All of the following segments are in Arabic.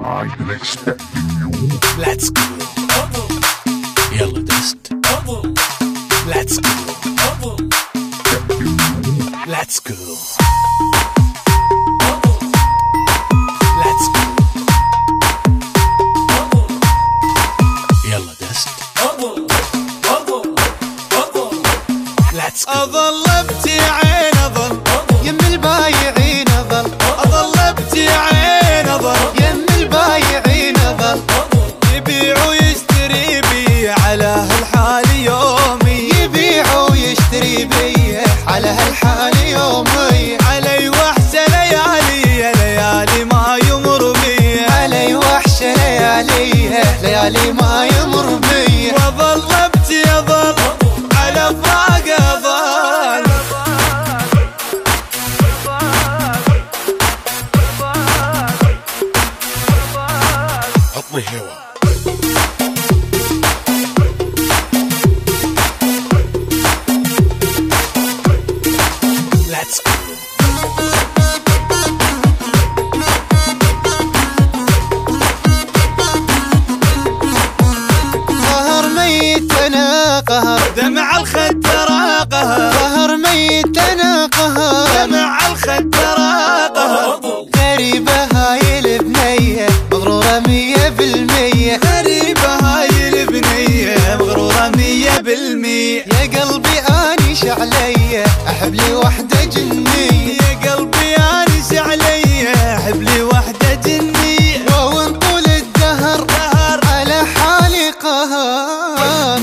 I'm expecting you. Let's go يلا دست Let's go Let's go Let's go يلا دست Let's go اظل ابتعين اظل يم البايعين على هالحال يومي. علي وحشة ليالي يا ليالي ما يمر بي. علي وحشة ليالي ليالي ما يمر بي. واظل ابكي اظل على فراق اظل هوا. Let's go. قهر ميت أنا قهر. دمع الخد قهر. قهر ميت أنا قهر. دمع الخد قهر. غريبة هاي البنية مغرورة مية بالمية. غريبة هاي البنية مغرورة مية بالمية. يا قلبي انيش علي. أحب لي وحدة جنية. يا قلبي انيش علي. أحب لي وحدة جنية. وان طول الدهر دهر على حالي قهر.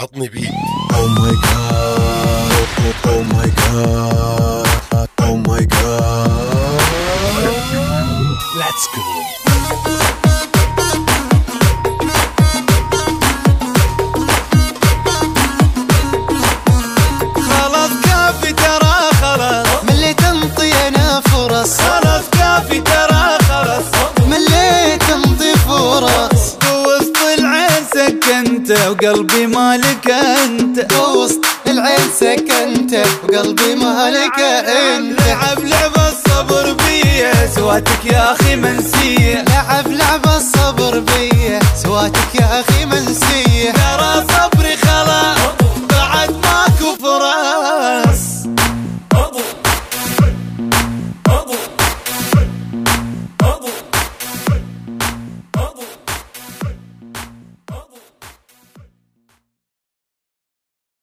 عطني بيت. Oh my god, وقلبي مالك أنت. وسط العين سكنت وقلبي مالك أنت. لعب لعب الصبر بيا سواتك يا أخي منسية. لعب لعب الصبر